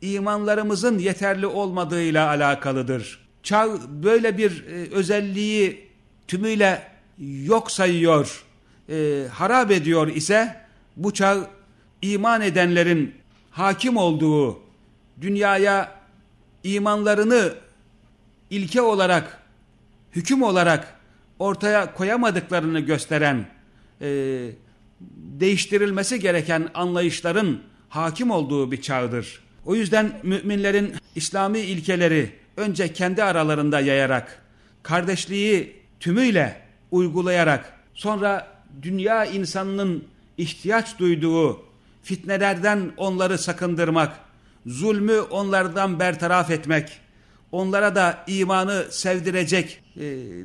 imanlarımızın yeterli olmadığıyla alakalıdır. Çağ böyle bir e, özelliği tümüyle yok sayıyor, e, harap ediyor ise bu çağ iman edenlerin hakim olduğu, dünyaya imanlarını ilke olarak, hüküm olarak ortaya koyamadıklarını gösteren, e, değiştirilmesi gereken anlayışların hakim olduğu bir çağdır. O yüzden müminlerin İslami ilkeleri önce kendi aralarında yayarak, kardeşliği tümüyle uygulayarak, sonra dünya insanının ihtiyaç duyduğu fitnelerden onları sakındırmak, zulmü onlardan bertaraf etmek, onlara da imanı sevdirecek e,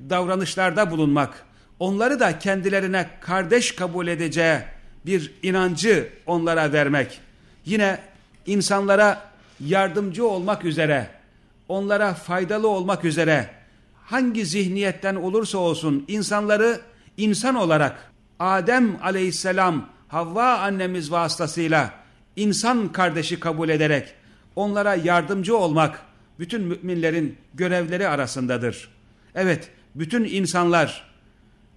davranışlarda bulunmak, onları da kendilerine kardeş kabul edeceği bir inancı onlara vermek, yine insanlara yardımcı olmak üzere, onlara faydalı olmak üzere, hangi zihniyetten olursa olsun insanları insan olarak Adem aleyhisselam Havva annemiz vasıtasıyla insan kardeşi kabul ederek onlara yardımcı olmak bütün müminlerin görevleri arasındadır. Evet, bütün insanlar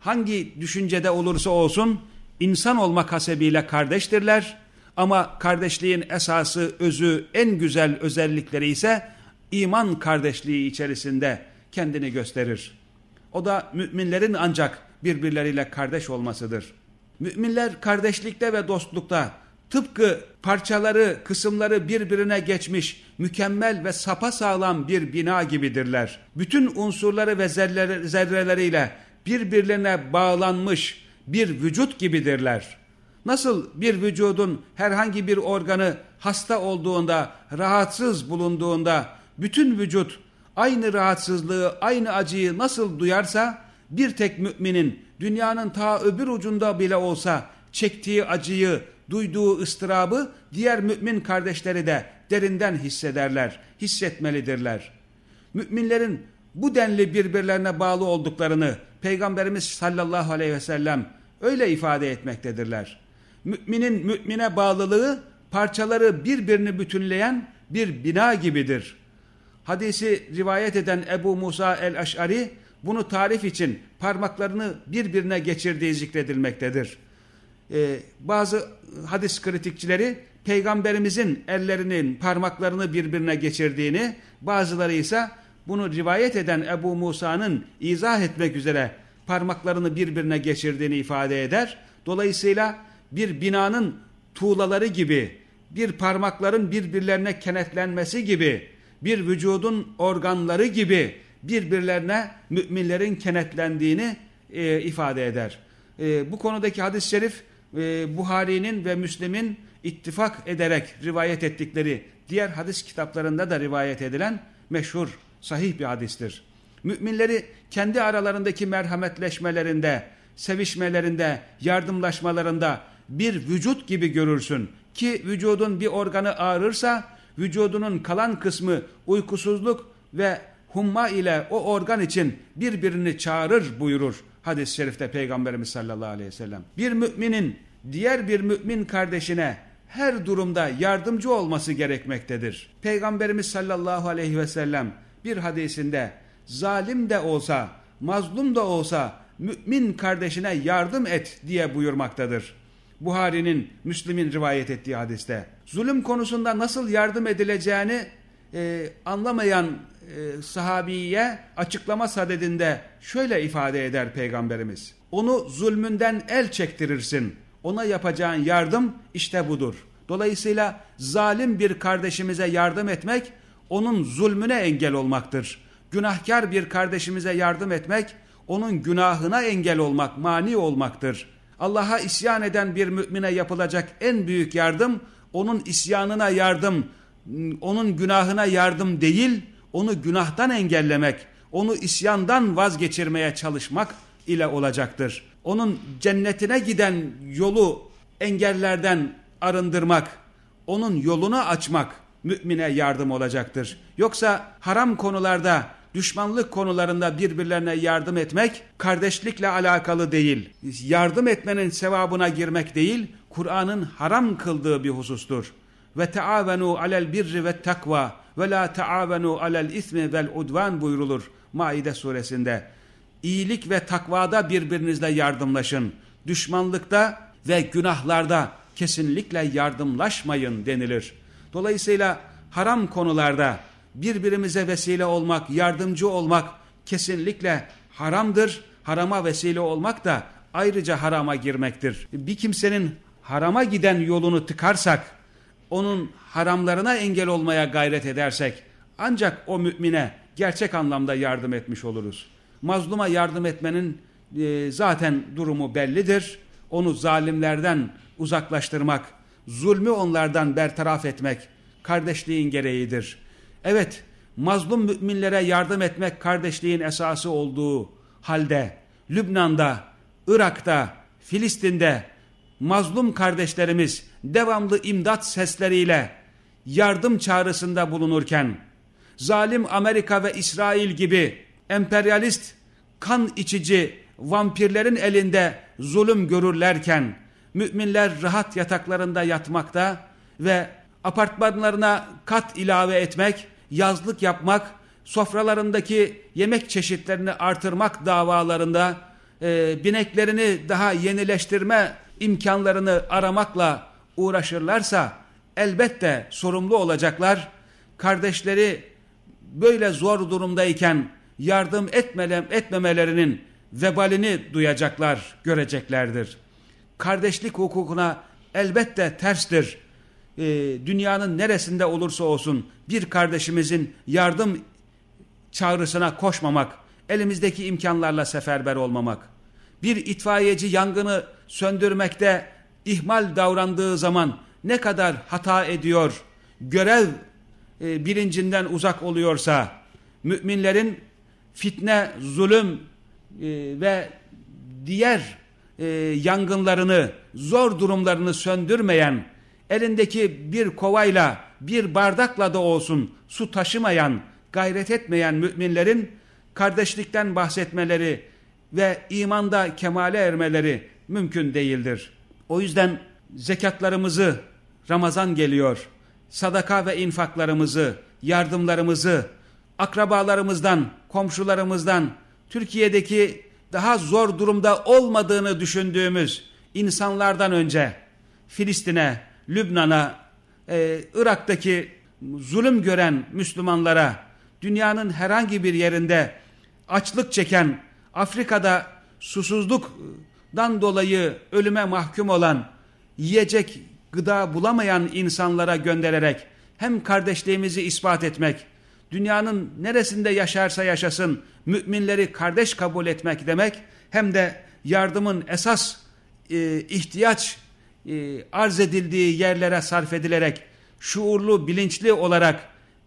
hangi düşüncede olursa olsun insan olmak hasebiyle kardeştirler ama kardeşliğin esası, özü, en güzel özellikleri ise iman kardeşliği içerisinde kendini gösterir. O da müminlerin ancak birbirleriyle kardeş olmasıdır. Müminler kardeşlikte ve dostlukta tıpkı parçaları, kısımları birbirine geçmiş, mükemmel ve sapasağlam bir bina gibidirler. Bütün unsurları ve zerreleriyle birbirlerine bağlanmış bir vücut gibidirler. Nasıl bir vücudun herhangi bir organı hasta olduğunda, rahatsız bulunduğunda bütün vücut aynı rahatsızlığı, aynı acıyı nasıl duyarsa bir tek müminin dünyanın ta öbür ucunda bile olsa çektiği acıyı, duyduğu ıstırabı diğer mümin kardeşleri de derinden hissederler, hissetmelidirler. Müminlerin bu denli birbirlerine bağlı olduklarını Peygamberimiz sallallahu aleyhi ve sellem öyle ifade etmektedirler. Müminin mümine bağlılığı parçaları birbirini bütünleyen bir bina gibidir. Hadisi rivayet eden Ebu Musa el-Eş'ari bunu tarif için parmaklarını birbirine geçirdiği zikredilmektedir. Ee, bazı hadis kritikçileri peygamberimizin ellerinin parmaklarını birbirine geçirdiğini, bazıları ise bunu rivayet eden Ebu Musa'nın izah etmek üzere parmaklarını birbirine geçirdiğini ifade eder. Dolayısıyla bir binanın tuğlaları gibi, bir parmakların birbirlerine kenetlenmesi gibi, bir vücudun organları gibi birbirlerine müminlerin kenetlendiğini e, ifade eder. E, bu konudaki hadis-i şerif e, Buhari'nin ve Müslim'in ittifak ederek rivayet ettikleri diğer hadis kitaplarında da rivayet edilen meşhur sahih bir hadistir. Müminleri kendi aralarındaki merhametleşmelerinde, sevişmelerinde, yardımlaşmalarında bir vücut gibi görürsün. Ki vücudun bir organı ağrırsa vücudunun kalan kısmı uykusuzluk ve humma ile o organ için birbirini çağırır buyurur hadis-i şerifte Peygamberimiz sallallahu aleyhi ve sellem. Bir müminin diğer bir mümin kardeşine her durumda yardımcı olması gerekmektedir. Peygamberimiz sallallahu aleyhi ve sellem bir hadisinde zalim de olsa, mazlum da olsa mümin kardeşine yardım et diye buyurmaktadır. Buhari'nin, Müslim'in rivayet ettiği hadiste. Zulüm konusunda nasıl yardım edileceğini e, anlamayan e, sahabiye açıklama sadedinde şöyle ifade eder Peygamberimiz. Onu zulmünden el çektirirsin. Ona yapacağın yardım işte budur. Dolayısıyla zalim bir kardeşimize yardım etmek onun zulmüne engel olmaktır. Günahkar bir kardeşimize yardım etmek onun günahına engel olmak, mani olmaktır. Allah'a isyan eden bir mümine yapılacak en büyük yardım onun isyanına yardım, onun günahına yardım değil, onu günahtan engellemek, onu isyandan vazgeçirmeye çalışmak ile olacaktır. Onun cennetine giden yolu engellerden arındırmak, onun yolunu açmak mümine yardım olacaktır. Yoksa haram konularda, düşmanlık konularında birbirlerine yardım etmek kardeşlikle alakalı değil. Yardım etmenin sevabına girmek değil, Kur'an'ın haram kıldığı bir husustur. Ve taavenu alel birri ve takva ve la taavenu alel ismi vel udvan buyrulur Maide suresinde. İyilik ve takvada birbirinizle yardımlaşın. Düşmanlıkta ve günahlarda kesinlikle yardımlaşmayın denilir. Dolayısıyla haram konularda birbirimize vesile olmak, yardımcı olmak kesinlikle haramdır. Harama vesile olmak da ayrıca harama girmektir. Bir kimsenin harama giden yolunu tıkarsak, onun haramlarına engel olmaya gayret edersek, ancak o mümine gerçek anlamda yardım etmiş oluruz. Mazluma yardım etmenin e, zaten durumu bellidir. Onu zalimlerden uzaklaştırmak, zulmü onlardan bertaraf etmek kardeşliğin gereğidir. Evet, mazlum müminlere yardım etmek kardeşliğin esası olduğu halde Lübnan'da, Irak'ta, Filistin'de mazlum kardeşlerimiz devamlı imdat sesleriyle yardım çağrısında bulunurken zalim Amerika ve İsrail gibi emperyalist kan içici vampirlerin elinde zulüm görürlerken müminler rahat yataklarında yatmakta ve apartmanlarına kat ilave etmek, yazlık yapmak, sofralarındaki yemek çeşitlerini artırmak davalarında e, bineklerini daha yenileştirme imkanlarını aramakla uğraşırlarsa elbette sorumlu olacaklar. Kardeşleri böyle zor durumdayken yardım etmele, etmemelerinin vebalini duyacaklar, göreceklerdir. Kardeşlik hukukuna elbette terstir. Ee, dünyanın neresinde olursa olsun bir kardeşimizin yardım çağrısına koşmamak, elimizdeki imkanlarla seferber olmamak. Bir itfaiyeci yangını söndürmekte ihmal davrandığı zaman ne kadar hata ediyor, görev e, bilincinden uzak oluyorsa, müminlerin fitne, zulüm e, ve diğer e, yangınlarını, zor durumlarını söndürmeyen, elindeki bir kovayla, bir bardakla da olsun su taşımayan, gayret etmeyen müminlerin kardeşlikten bahsetmeleri ve imanda kemale ermeleri mümkün değildir. O yüzden zekatlarımızı, Ramazan geliyor, sadaka ve infaklarımızı, yardımlarımızı, akrabalarımızdan, komşularımızdan, Türkiye'deki daha zor durumda olmadığını düşündüğümüz insanlardan önce Filistin'e, Lübnan'a, e, Irak'taki zulüm gören Müslümanlara, dünyanın herhangi bir yerinde açlık çeken, Afrika'da susuzluktan dolayı ölüme mahkum olan, yiyecek gıda bulamayan insanlara göndererek hem kardeşliğimizi ispat etmek, dünyanın neresinde yaşarsa yaşasın müminleri kardeş kabul etmek demek hem de yardımın esas e, ihtiyaç e, arz edildiği yerlere sarf edilerek şuurlu, bilinçli olarak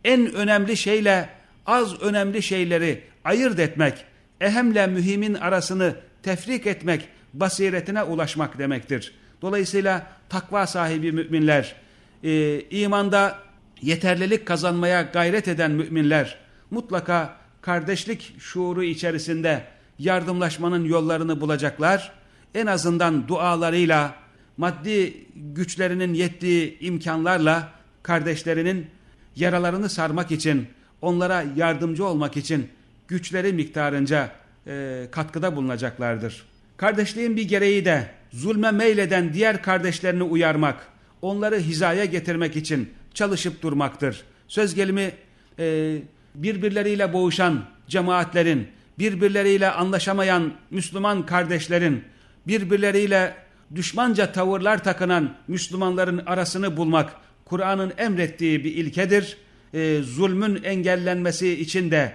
en önemli şeyle az önemli şeyleri ayırt etmek, ehemle mühimin arasını tefrik etmek, basiretine ulaşmak demektir. Dolayısıyla takva sahibi müminler, e, imanda yeterlilik kazanmaya gayret eden müminler mutlaka kardeşlik şuuru içerisinde yardımlaşmanın yollarını bulacaklar. En azından dualarıyla, maddi güçlerinin yettiği imkanlarla kardeşlerinin yaralarını sarmak için, onlara yardımcı olmak için güçleri miktarınca e, katkıda bulunacaklardır. Kardeşliğin bir gereği de zulme meyleden diğer kardeşlerini uyarmak, onları hizaya getirmek için çalışıp durmaktır. Söz gelimi e, birbirleriyle boğuşan cemaatlerin, birbirleriyle anlaşamayan Müslüman kardeşlerin, birbirleriyle düşmanca tavırlar takınan Müslümanların arasını bulmak Kur'an'ın emrettiği bir ilkedir. E, zulmün engellenmesi için de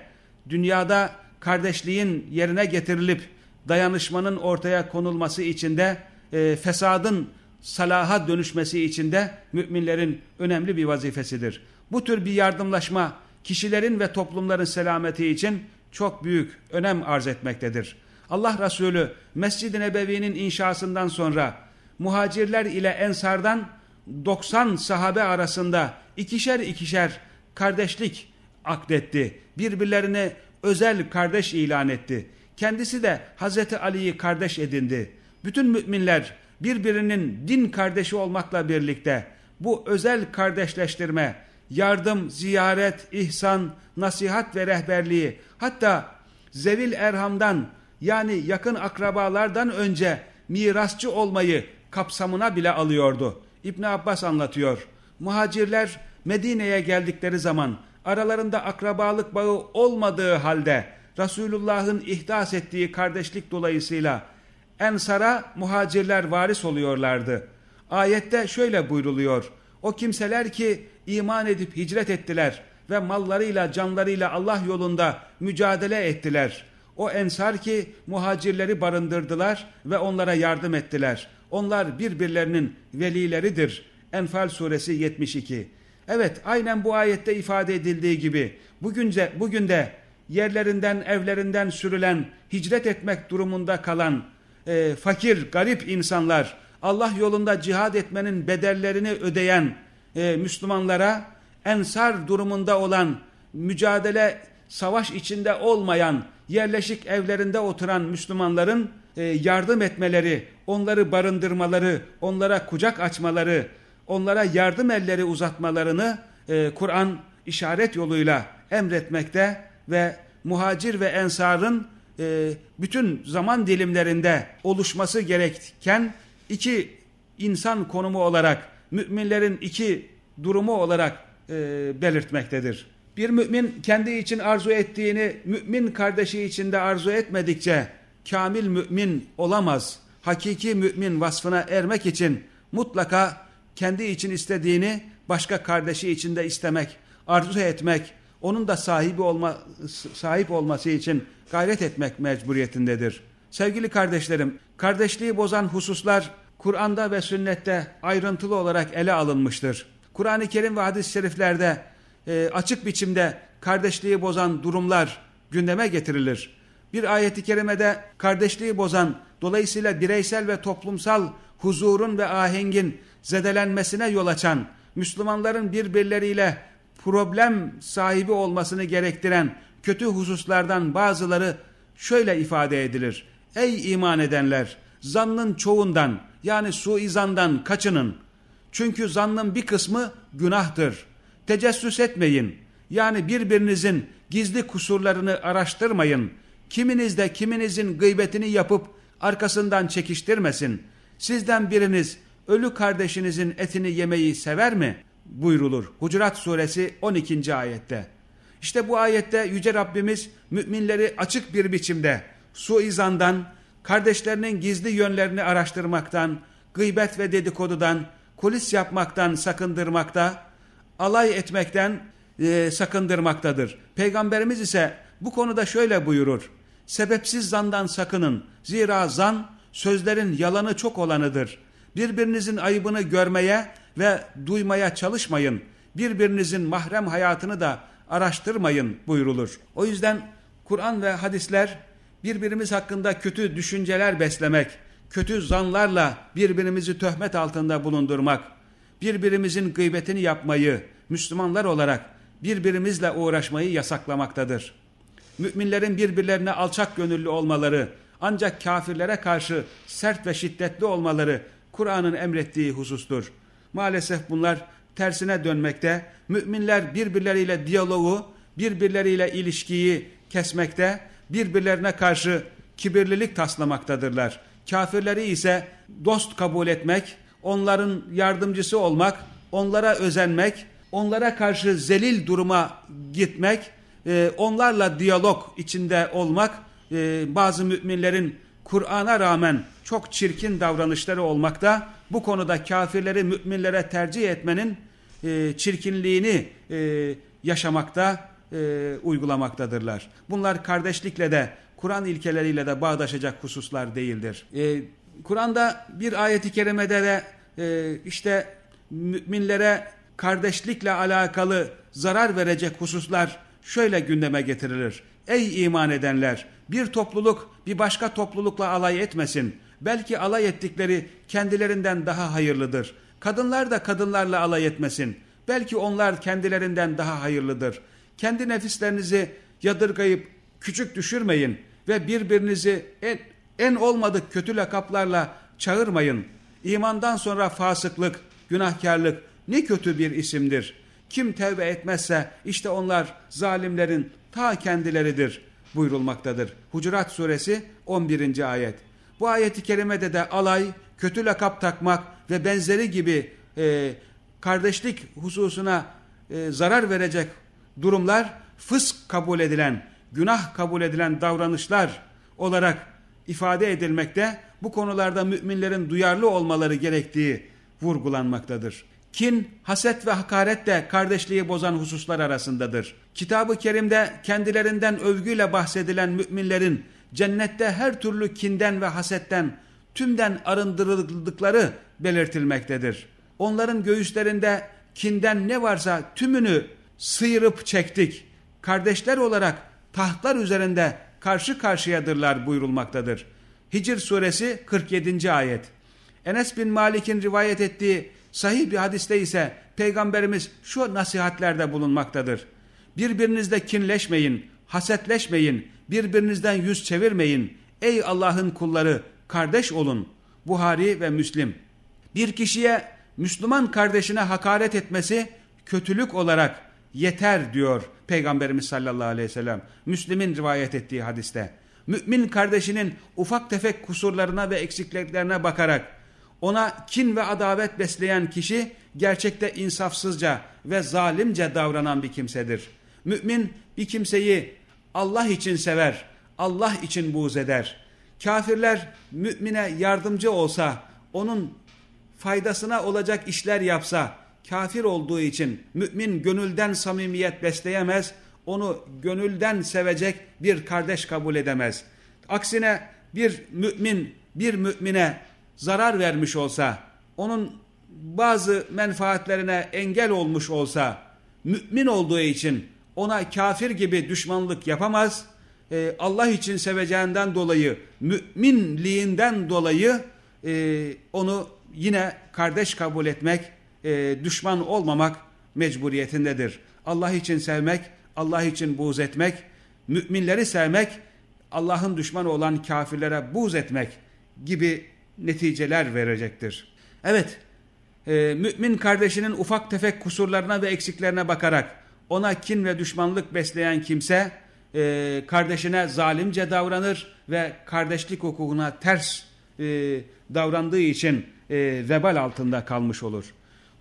dünyada kardeşliğin yerine getirilip dayanışmanın ortaya konulması için de e, fesadın salaha dönüşmesi için de müminlerin önemli bir vazifesidir. Bu tür bir yardımlaşma kişilerin ve toplumların selameti için çok büyük önem arz etmektedir. Allah Resulü Mescid-i Nebevi'nin inşasından sonra muhacirler ile ensardan 90 sahabe arasında ikişer ikişer kardeşlik akdetti. Birbirlerine özel kardeş ilan etti. Kendisi de Hazreti Ali'yi kardeş edindi. Bütün müminler birbirinin din kardeşi olmakla birlikte bu özel kardeşleştirme, yardım, ziyaret, ihsan, nasihat ve rehberliği hatta zevil erhamdan yani yakın akrabalardan önce mirasçı olmayı kapsamına bile alıyordu. İbn Abbas anlatıyor. Muhacirler Medine'ye geldikleri zaman aralarında akrabalık bağı olmadığı halde Resulullah'ın ihdas ettiği kardeşlik dolayısıyla Ensara muhacirler varis oluyorlardı. Ayette şöyle buyruluyor. O kimseler ki iman edip hicret ettiler ve mallarıyla canlarıyla Allah yolunda mücadele ettiler. O ensar ki muhacirleri barındırdılar ve onlara yardım ettiler. Onlar birbirlerinin velileridir. Enfal suresi 72. Evet aynen bu ayette ifade edildiği gibi bugünce, bugün de yerlerinden evlerinden sürülen hicret etmek durumunda kalan e, fakir garip insanlar Allah yolunda cihad etmenin bedellerini ödeyen e, Müslümanlara ensar durumunda olan mücadele savaş içinde olmayan yerleşik evlerinde oturan Müslümanların e, yardım etmeleri, onları barındırmaları, onlara kucak açmaları, onlara yardım elleri uzatmalarını e, Kur'an işaret yoluyla emretmekte ve muhacir ve ensarın e, bütün zaman dilimlerinde oluşması gerekirken iki insan konumu olarak müminlerin iki durumu olarak e, belirtmektedir. Bir mümin kendi için arzu ettiğini mümin kardeşi için de arzu etmedikçe kamil mümin olamaz. Hakiki mümin vasfına ermek için mutlaka kendi için istediğini başka kardeşi için de istemek, arzu etmek, onun da sahibi olma, sahip olması için gayret etmek mecburiyetindedir. Sevgili kardeşlerim, kardeşliği bozan hususlar Kur'an'da ve sünnette ayrıntılı olarak ele alınmıştır. Kur'an-ı Kerim ve hadis-i şeriflerde e, açık biçimde kardeşliği bozan durumlar gündeme getirilir. Bir ayeti kerimede kardeşliği bozan, dolayısıyla bireysel ve toplumsal huzurun ve ahengin zedelenmesine yol açan, Müslümanların birbirleriyle problem sahibi olmasını gerektiren kötü hususlardan bazıları şöyle ifade edilir. Ey iman edenler! Zannın çoğundan yani suizandan kaçının. Çünkü zannın bir kısmı günahtır. Tecessüs etmeyin. Yani birbirinizin gizli kusurlarını araştırmayın. Kiminiz de kiminizin gıybetini yapıp arkasından çekiştirmesin. Sizden biriniz ölü kardeşinizin etini yemeyi sever mi? buyrulur. Hucurat suresi 12. ayette. İşte bu ayette Yüce Rabbimiz müminleri açık bir biçimde suizandan, kardeşlerinin gizli yönlerini araştırmaktan, gıybet ve dedikodudan, kulis yapmaktan sakındırmakta, alay etmekten e, sakındırmaktadır. Peygamberimiz ise bu konuda şöyle buyurur. Sebepsiz zandan sakının. Zira zan sözlerin yalanı çok olanıdır. Birbirinizin ayıbını görmeye ve duymaya çalışmayın. Birbirinizin mahrem hayatını da araştırmayın buyrulur. O yüzden Kur'an ve hadisler birbirimiz hakkında kötü düşünceler beslemek, kötü zanlarla birbirimizi töhmet altında bulundurmak, birbirimizin gıybetini yapmayı, Müslümanlar olarak birbirimizle uğraşmayı yasaklamaktadır. Müminlerin birbirlerine alçak gönüllü olmaları, ancak kafirlere karşı sert ve şiddetli olmaları Kur'an'ın emrettiği husustur. Maalesef bunlar tersine dönmekte, müminler birbirleriyle diyaloğu, birbirleriyle ilişkiyi kesmekte, birbirlerine karşı kibirlilik taslamaktadırlar. Kafirleri ise dost kabul etmek, onların yardımcısı olmak, onlara özenmek, onlara karşı zelil duruma gitmek, e, onlarla diyalog içinde olmak, e, bazı müminlerin Kur'an'a rağmen çok çirkin davranışları olmakta, bu konuda kafirleri müminlere tercih etmenin e, çirkinliğini yaşamakta, uygulamaktadırlar. Bunlar kardeşlikle de, Kur'an ilkeleriyle de bağdaşacak hususlar değildir. Kur'an'da bir ayeti kerimede de işte müminlere kardeşlikle alakalı zarar verecek hususlar şöyle gündeme getirilir. Ey iman edenler! Bir topluluk bir başka toplulukla alay etmesin. Belki alay ettikleri kendilerinden daha hayırlıdır. Kadınlar da kadınlarla alay etmesin. Belki onlar kendilerinden daha hayırlıdır. Kendi nefislerinizi yadırgayıp küçük düşürmeyin ve birbirinizi en, en olmadık kötü lakaplarla çağırmayın. İmandan sonra fasıklık, günahkarlık ne kötü bir isimdir. Kim tevbe etmezse işte onlar zalimlerin ta kendileridir buyurulmaktadır. Hucurat suresi 11. ayet. Bu ayeti kerimede de alay, kötü lakap takmak ve benzeri gibi e, kardeşlik hususuna e, zarar verecek durumlar fısk kabul edilen, günah kabul edilen davranışlar olarak ifade edilmekte. Bu konularda müminlerin duyarlı olmaları gerektiği vurgulanmaktadır. Kin, haset ve hakaret de kardeşliği bozan hususlar arasındadır. Kitab-ı Kerim'de kendilerinden övgüyle bahsedilen müminlerin cennette her türlü kinden ve hasetten tümden arındırıldıkları belirtilmektedir. Onların göğüslerinde kinden ne varsa tümünü sıyırıp çektik. Kardeşler olarak tahtlar üzerinde karşı karşıyadırlar buyurulmaktadır. Hicr suresi 47. ayet. Enes bin Malik'in rivayet ettiği Sahih bir hadiste ise Peygamberimiz şu nasihatlerde bulunmaktadır. Birbirinizle kinleşmeyin, hasetleşmeyin, birbirinizden yüz çevirmeyin. Ey Allah'ın kulları kardeş olun. Buhari ve Müslim. Bir kişiye Müslüman kardeşine hakaret etmesi kötülük olarak yeter diyor Peygamberimiz sallallahu aleyhi ve sellem. Müslim'in rivayet ettiği hadiste. Mümin kardeşinin ufak tefek kusurlarına ve eksikliklerine bakarak ona kin ve adavet besleyen kişi gerçekte insafsızca ve zalimce davranan bir kimsedir. Mümin bir kimseyi Allah için sever, Allah için buğz eder. Kafirler mümine yardımcı olsa, onun faydasına olacak işler yapsa, kafir olduğu için mümin gönülden samimiyet besleyemez, onu gönülden sevecek bir kardeş kabul edemez. Aksine bir mümin bir mümine zarar vermiş olsa, onun bazı menfaatlerine engel olmuş olsa, mümin olduğu için ona kafir gibi düşmanlık yapamaz, e, Allah için seveceğinden dolayı, müminliğinden dolayı e, onu yine kardeş kabul etmek, e, düşman olmamak mecburiyetindedir. Allah için sevmek, Allah için buğz etmek, müminleri sevmek, Allah'ın düşmanı olan kafirlere buğz etmek gibi neticeler verecektir. Evet, e, mümin kardeşinin ufak tefek kusurlarına ve eksiklerine bakarak ona kin ve düşmanlık besleyen kimse e, kardeşine zalimce davranır ve kardeşlik hukukuna ters e, davrandığı için e, vebal altında kalmış olur.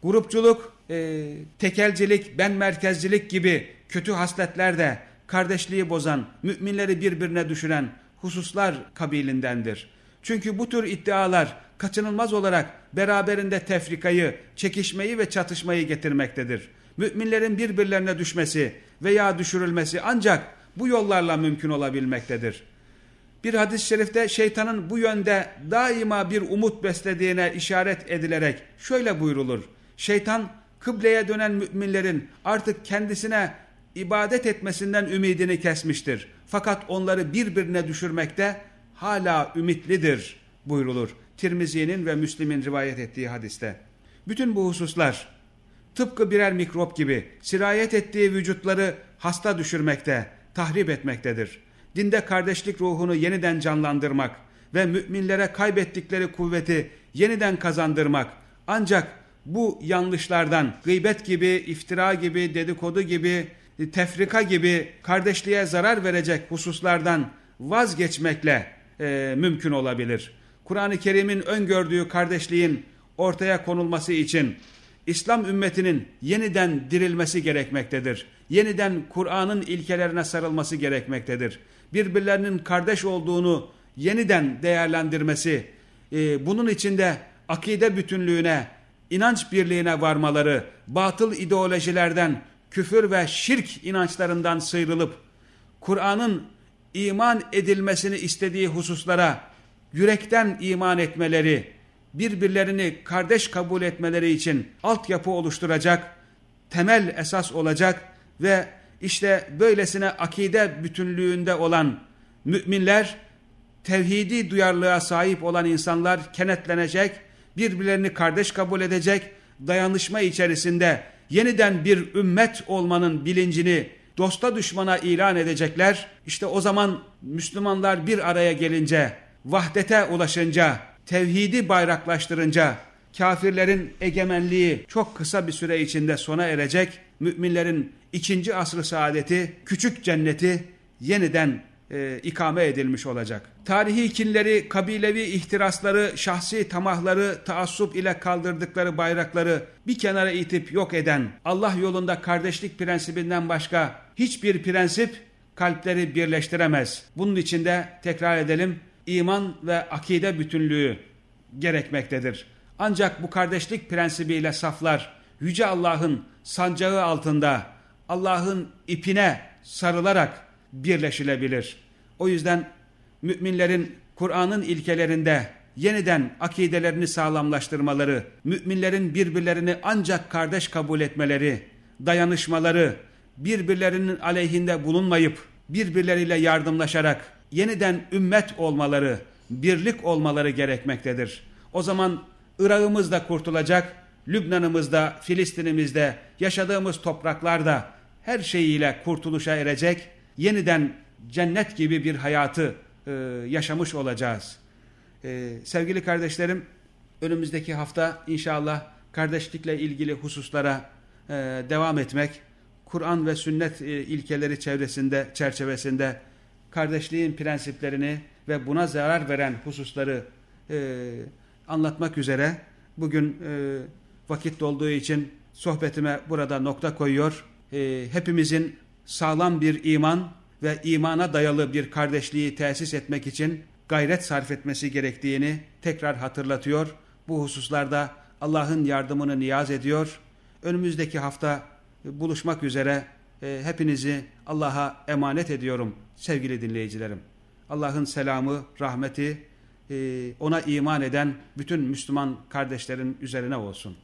Grupçuluk, e, tekelcilik, ben merkezcilik gibi kötü hasletler de kardeşliği bozan, müminleri birbirine düşüren hususlar kabilindendir. Çünkü bu tür iddialar kaçınılmaz olarak beraberinde tefrikayı, çekişmeyi ve çatışmayı getirmektedir. Müminlerin birbirlerine düşmesi veya düşürülmesi ancak bu yollarla mümkün olabilmektedir. Bir hadis-i şerifte şeytanın bu yönde daima bir umut beslediğine işaret edilerek şöyle buyrulur. Şeytan kıbleye dönen müminlerin artık kendisine ibadet etmesinden ümidini kesmiştir. Fakat onları birbirine düşürmekte hala ümitlidir buyrulur. Tirmizi'nin ve Müslim'in rivayet ettiği hadiste. Bütün bu hususlar tıpkı birer mikrop gibi sirayet ettiği vücutları hasta düşürmekte, tahrip etmektedir. Dinde kardeşlik ruhunu yeniden canlandırmak ve müminlere kaybettikleri kuvveti yeniden kazandırmak ancak bu yanlışlardan gıybet gibi, iftira gibi, dedikodu gibi, tefrika gibi kardeşliğe zarar verecek hususlardan vazgeçmekle e, mümkün olabilir. Kur'an-ı Kerim'in öngördüğü kardeşliğin ortaya konulması için İslam ümmetinin yeniden dirilmesi gerekmektedir. Yeniden Kur'an'ın ilkelerine sarılması gerekmektedir. Birbirlerinin kardeş olduğunu yeniden değerlendirmesi, e, bunun içinde akide bütünlüğüne, inanç birliğine varmaları, batıl ideolojilerden, küfür ve şirk inançlarından sıyrılıp, Kur'an'ın iman edilmesini istediği hususlara yürekten iman etmeleri, birbirlerini kardeş kabul etmeleri için altyapı oluşturacak, temel esas olacak ve işte böylesine akide bütünlüğünde olan müminler, tevhidi duyarlılığa sahip olan insanlar kenetlenecek, birbirlerini kardeş kabul edecek, dayanışma içerisinde yeniden bir ümmet olmanın bilincini dosta düşmana ilan edecekler. İşte o zaman Müslümanlar bir araya gelince, vahdete ulaşınca, tevhidi bayraklaştırınca, kafirlerin egemenliği çok kısa bir süre içinde sona erecek, müminlerin ikinci asrı saadeti, küçük cenneti yeniden e, ikame edilmiş olacak. Tarihi kinleri, kabilevi ihtirasları, şahsi tamahları, taassup ile kaldırdıkları bayrakları bir kenara itip yok eden, Allah yolunda kardeşlik prensibinden başka hiçbir prensip kalpleri birleştiremez. Bunun içinde tekrar edelim, iman ve akide bütünlüğü gerekmektedir. Ancak bu kardeşlik prensibiyle saflar, Yüce Allah'ın sancağı altında, Allah'ın ipine sarılarak birleşilebilir. O yüzden müminlerin Kur'an'ın ilkelerinde yeniden akidelerini sağlamlaştırmaları, müminlerin birbirlerini ancak kardeş kabul etmeleri, dayanışmaları, birbirlerinin aleyhinde bulunmayıp birbirleriyle yardımlaşarak yeniden ümmet olmaları, birlik olmaları gerekmektedir. O zaman Irak'ımız da kurtulacak, Lübnan'ımızda, Filistin'imizde, yaşadığımız topraklarda her şeyiyle kurtuluşa erecek, yeniden cennet gibi bir hayatı e, yaşamış olacağız. E, sevgili kardeşlerim, önümüzdeki hafta inşallah kardeşlikle ilgili hususlara e, devam etmek, Kur'an ve sünnet e, ilkeleri çevresinde, çerçevesinde kardeşliğin prensiplerini ve buna zarar veren hususları e, anlatmak üzere bugün e, vakit dolduğu için sohbetime burada nokta koyuyor. E, hepimizin sağlam bir iman ve imana dayalı bir kardeşliği tesis etmek için gayret sarf etmesi gerektiğini tekrar hatırlatıyor. Bu hususlarda Allah'ın yardımını niyaz ediyor. Önümüzdeki hafta buluşmak üzere e, hepinizi Allah'a emanet ediyorum sevgili dinleyicilerim. Allah'ın selamı, rahmeti e, ona iman eden bütün Müslüman kardeşlerin üzerine olsun.